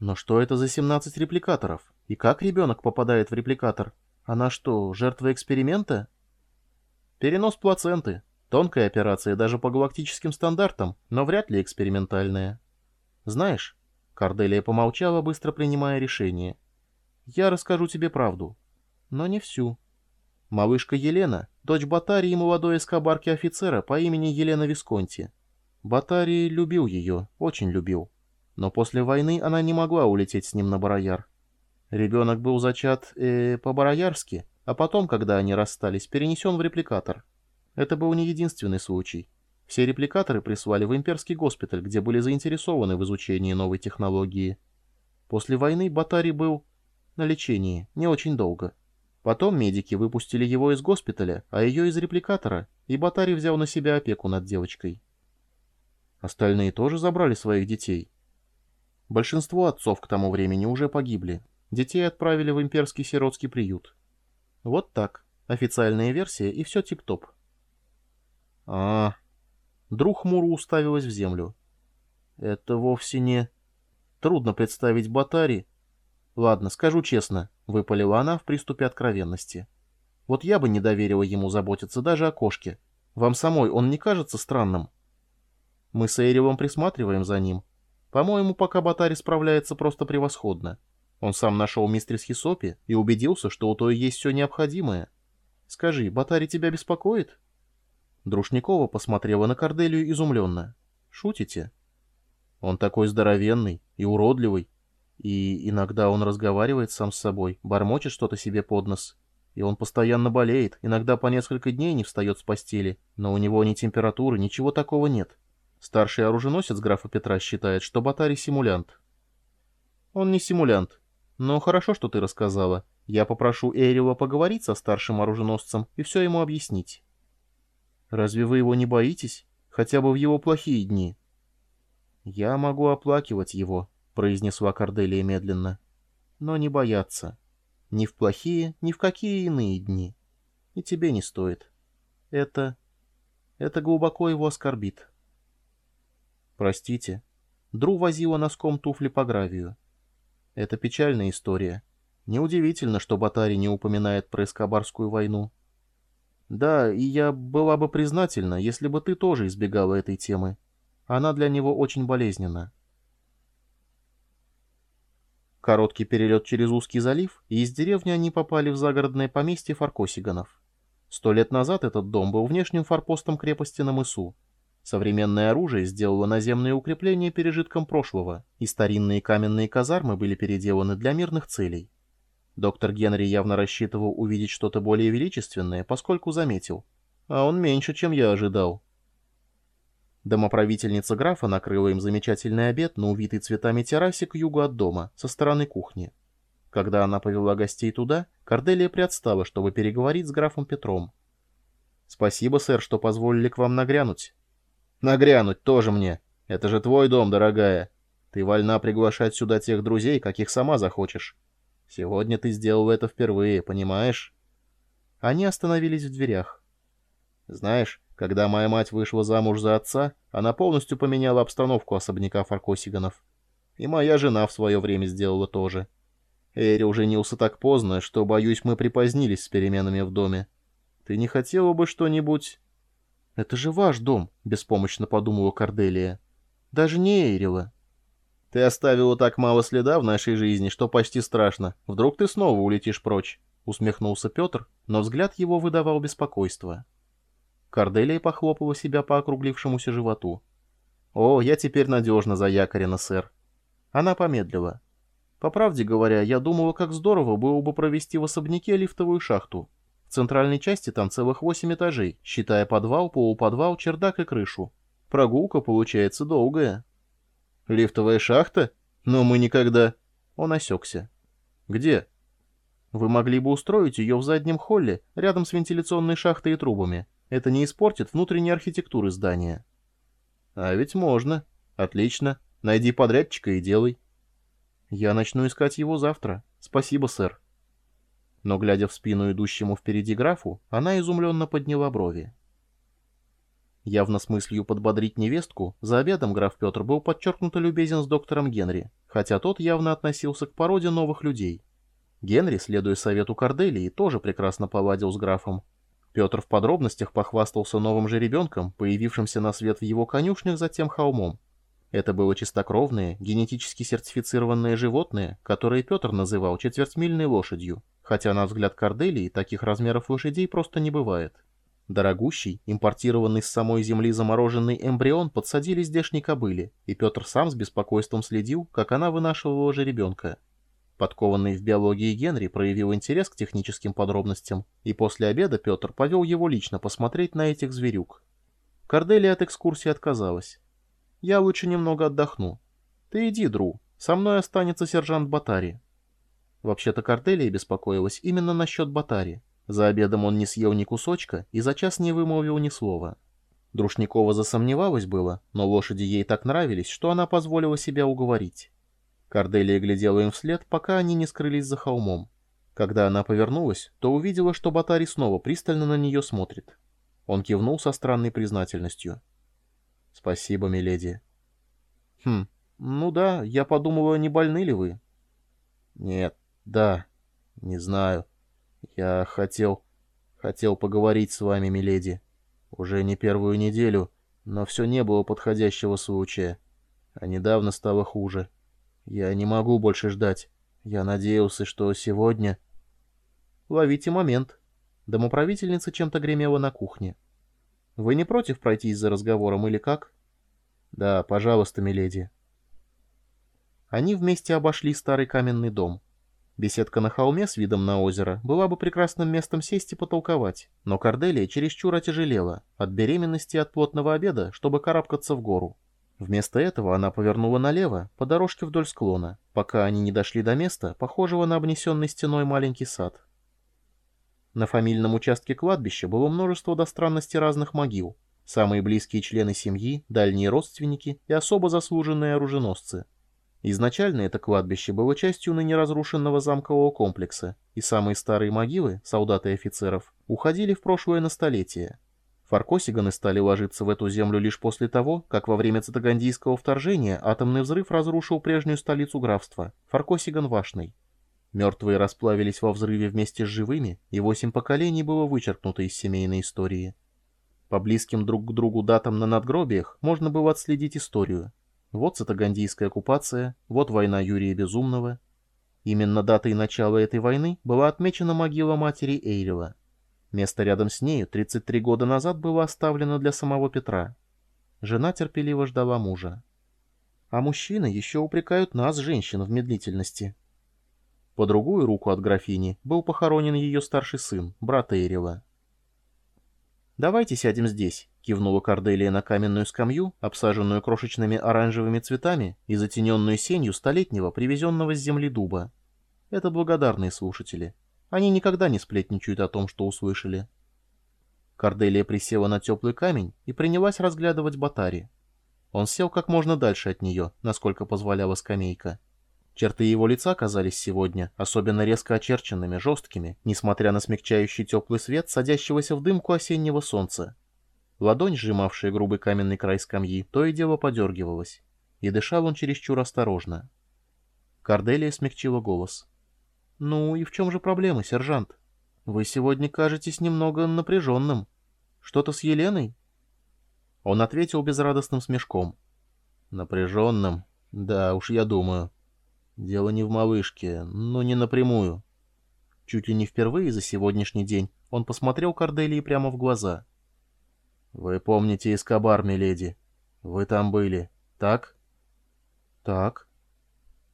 Но что это за 17 репликаторов? И как ребенок попадает в репликатор? Она что, жертва эксперимента? Перенос плаценты. Тонкая операция даже по галактическим стандартам, но вряд ли экспериментальная. Знаешь, Корделия помолчала, быстро принимая решение. Я расскажу тебе правду. Но не всю. Малышка Елена, дочь Батарии и молодой эскобарки офицера по имени Елена Висконти. Батарий любил ее, очень любил. Но после войны она не могла улететь с ним на Барояр. Ребенок был зачат э, по-бароярски, а потом, когда они расстались, перенесен в репликатор. Это был не единственный случай. Все репликаторы прислали в имперский госпиталь, где были заинтересованы в изучении новой технологии. После войны Батарий был на лечении, не очень долго. Потом медики выпустили его из госпиталя, а ее из репликатора, и Батарий взял на себя опеку над девочкой. Остальные тоже забрали своих детей. Большинство отцов к тому времени уже погибли. Детей отправили в имперский сиротский приют. Вот так. Официальная версия, и все тип-топ. а Друг хмуро уставилась в землю. Это вовсе не... Трудно представить Батари. Ладно, скажу честно, выпалила она в приступе откровенности. Вот я бы не доверила ему заботиться даже о кошке. Вам самой он не кажется странным? Мы с Эйревом присматриваем за ним. По-моему, пока Батари справляется просто превосходно. Он сам нашел мистерс Хисопи и убедился, что у той есть все необходимое. Скажи, Батари тебя беспокоит?» Друшникова посмотрела на Корделию изумленно. «Шутите?» «Он такой здоровенный и уродливый. И иногда он разговаривает сам с собой, бормочет что-то себе под нос. И он постоянно болеет, иногда по несколько дней не встает с постели, но у него ни температуры, ничего такого нет. Старший оруженосец графа Петра считает, что Батари симулянт». «Он не симулянт. «Ну, хорошо, что ты рассказала. Я попрошу Эйрева поговорить со старшим оруженосцем и все ему объяснить». «Разве вы его не боитесь? Хотя бы в его плохие дни?» «Я могу оплакивать его», — произнесла Корделия медленно. «Но не бояться. Ни в плохие, ни в какие иные дни. И тебе не стоит. Это... это глубоко его оскорбит». «Простите». Дру возила носком туфли по гравию. Это печальная история. Неудивительно, что Батари не упоминает про Эскобарскую войну. Да, и я была бы признательна, если бы ты тоже избегала этой темы. Она для него очень болезненна. Короткий перелет через узкий залив, и из деревни они попали в загородное поместье Фаркосиганов. Сто лет назад этот дом был внешним форпостом крепости на мысу. Современное оружие сделало наземные укрепления пережитком прошлого, и старинные каменные казармы были переделаны для мирных целей. Доктор Генри явно рассчитывал увидеть что-то более величественное, поскольку заметил. А он меньше, чем я ожидал. Домоправительница графа накрыла им замечательный обед на увитый цветами террасе к югу от дома, со стороны кухни. Когда она повела гостей туда, Корделия приотстала, чтобы переговорить с графом Петром. «Спасибо, сэр, что позволили к вам нагрянуть. Нагрянуть тоже мне. Это же твой дом, дорогая. Ты вольна приглашать сюда тех друзей, каких сама захочешь. Сегодня ты сделал это впервые, понимаешь? Они остановились в дверях. Знаешь, когда моя мать вышла замуж за отца, она полностью поменяла обстановку особняка Фаркосиганов. И моя жена в свое время сделала то же. Эри уженился так поздно, что, боюсь, мы припозднились с переменами в доме. Ты не хотела бы что-нибудь «Это же ваш дом», — беспомощно подумала Корделия. «Даже не Эйрила». «Ты оставила так мало следа в нашей жизни, что почти страшно. Вдруг ты снова улетишь прочь?» — усмехнулся Петр, но взгляд его выдавал беспокойство. Корделия похлопала себя по округлившемуся животу. «О, я теперь надежно заякорена, сэр». Она помедлила. «По правде говоря, я думала, как здорово было бы провести в особняке лифтовую шахту. Центральной части там целых восемь этажей, считая подвал, полуподвал, чердак и крышу. Прогулка получается долгая. Лифтовая шахта? Но мы никогда... Он осекся. Где? Вы могли бы устроить ее в заднем холле, рядом с вентиляционной шахтой и трубами. Это не испортит внутренней архитектуры здания. А ведь можно. Отлично. Найди подрядчика и делай. Я начну искать его завтра. Спасибо, сэр. Но, глядя в спину идущему впереди графу, она изумленно подняла брови. Явно с мыслью подбодрить невестку, за обедом граф Петр был подчеркнуто любезен с доктором Генри, хотя тот явно относился к породе новых людей. Генри, следуя совету Корделии, тоже прекрасно поладил с графом. Петр в подробностях похвастался новым же ребенком, появившимся на свет в его конюшнях за тем холмом. Это было чистокровное, генетически сертифицированное животное, которое Петр называл четвертьмильной лошадью, хотя на взгляд Корделии таких размеров лошадей просто не бывает. Дорогущий, импортированный с самой земли замороженный эмбрион подсадили здешней кобыле, и Петр сам с беспокойством следил, как она вынашивала жеребенка. Подкованный в биологии Генри проявил интерес к техническим подробностям, и после обеда Петр повел его лично посмотреть на этих зверюк. Корделия от экскурсии отказалась. «Я лучше немного отдохну. Ты иди, Дру, со мной останется сержант Батари». Вообще-то Корделия беспокоилась именно насчет Батари. За обедом он не съел ни кусочка и за час не вымолвил ни слова. Друшникова засомневалась было, но лошади ей так нравились, что она позволила себя уговорить. Корделия глядела им вслед, пока они не скрылись за холмом. Когда она повернулась, то увидела, что Батари снова пристально на нее смотрит. Он кивнул со странной признательностью. «Спасибо, миледи». «Хм, ну да, я подумала, не больны ли вы?» «Нет, да, не знаю. «Я хотел... хотел поговорить с вами, миледи. Уже не первую неделю, но все не было подходящего случая. А недавно стало хуже. Я не могу больше ждать. Я надеялся, что сегодня...» «Ловите момент». Домоправительница чем-то гремела на кухне. «Вы не против пройтись за разговором или как?» «Да, пожалуйста, миледи». Они вместе обошли старый каменный дом. Беседка на холме с видом на озеро была бы прекрасным местом сесть и потолковать, но Корделия чересчур отяжелела от беременности и от плотного обеда, чтобы карабкаться в гору. Вместо этого она повернула налево, по дорожке вдоль склона, пока они не дошли до места, похожего на обнесенный стеной маленький сад. На фамильном участке кладбища было множество до странности разных могил, самые близкие члены семьи, дальние родственники и особо заслуженные оруженосцы — Изначально это кладбище было частью ныне разрушенного замкового комплекса, и самые старые могилы, солдаты и офицеров, уходили в прошлое на столетие. Фаркосиганы стали ложиться в эту землю лишь после того, как во время цитагандийского вторжения атомный взрыв разрушил прежнюю столицу графства, Фаркосиган-Вашный. Мертвые расплавились во взрыве вместе с живыми, и восемь поколений было вычеркнуто из семейной истории. По близким друг к другу датам на надгробиях можно было отследить историю. Вот цитагандийская оккупация, вот война Юрия Безумного. Именно датой начала этой войны была отмечена могила матери Эйрева. Место рядом с нею 33 года назад было оставлено для самого Петра. Жена терпеливо ждала мужа. А мужчины еще упрекают нас, женщин, в медлительности. По другую руку от графини был похоронен ее старший сын, брат Эйрева. «Давайте сядем здесь», — кивнула Корделия на каменную скамью, обсаженную крошечными оранжевыми цветами и затененную сенью столетнего, привезенного с земли дуба. Это благодарные слушатели. Они никогда не сплетничают о том, что услышали. Корделия присела на теплый камень и принялась разглядывать Батари. Он сел как можно дальше от нее, насколько позволяла скамейка. Черты его лица казались сегодня особенно резко очерченными, жесткими, несмотря на смягчающий теплый свет садящегося в дымку осеннего солнца. Ладонь, сжимавшая грубый каменный край скамьи, то и дело подергивалась, и дышал он чересчур осторожно. Корделия смягчила голос. «Ну и в чем же проблема, сержант? Вы сегодня кажетесь немного напряженным. Что-то с Еленой?» Он ответил безрадостным смешком. «Напряженным? Да, уж я думаю». Дело не в малышке, но не напрямую. Чуть ли не впервые за сегодняшний день он посмотрел Корделии прямо в глаза. «Вы помните Эскобар, миледи? Вы там были, так?» «Так».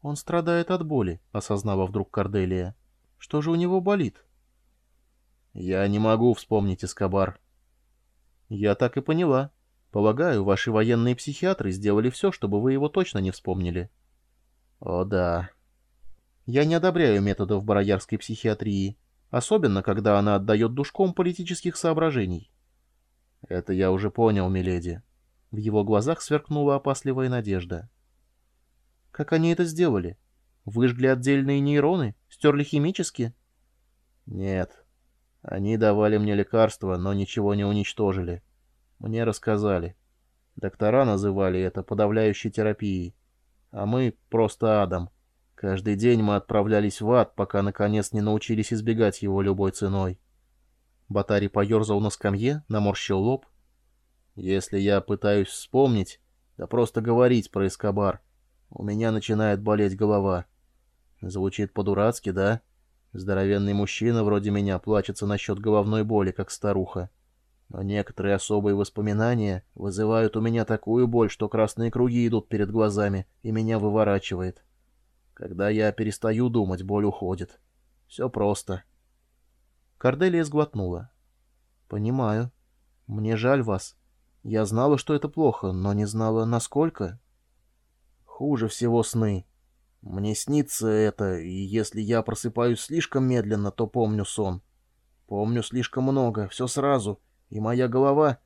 «Он страдает от боли», — осознала вдруг Корделия. «Что же у него болит?» «Я не могу вспомнить Эскобар». «Я так и поняла. Полагаю, ваши военные психиатры сделали все, чтобы вы его точно не вспомнили». О да. Я не одобряю методов бароярской психиатрии, особенно когда она отдает душком политических соображений. Это я уже понял, миледи. В его глазах сверкнула опасливая надежда. Как они это сделали? Выжгли отдельные нейроны? Стерли химически? Нет. Они давали мне лекарства, но ничего не уничтожили. Мне рассказали. Доктора называли это подавляющей терапией. А мы просто адом. Каждый день мы отправлялись в ад, пока наконец не научились избегать его любой ценой. Батарий поерзал на скамье, наморщил лоб. Если я пытаюсь вспомнить, да просто говорить про Эскобар, у меня начинает болеть голова. Звучит по-дурацки, да? Здоровенный мужчина вроде меня плачется насчет головной боли, как старуха. Но некоторые особые воспоминания вызывают у меня такую боль, что красные круги идут перед глазами, и меня выворачивает. Когда я перестаю думать, боль уходит. Все просто. Корделия сглотнула. «Понимаю. Мне жаль вас. Я знала, что это плохо, но не знала, насколько. Хуже всего сны. Мне снится это, и если я просыпаюсь слишком медленно, то помню сон. Помню слишком много, все сразу, и моя голова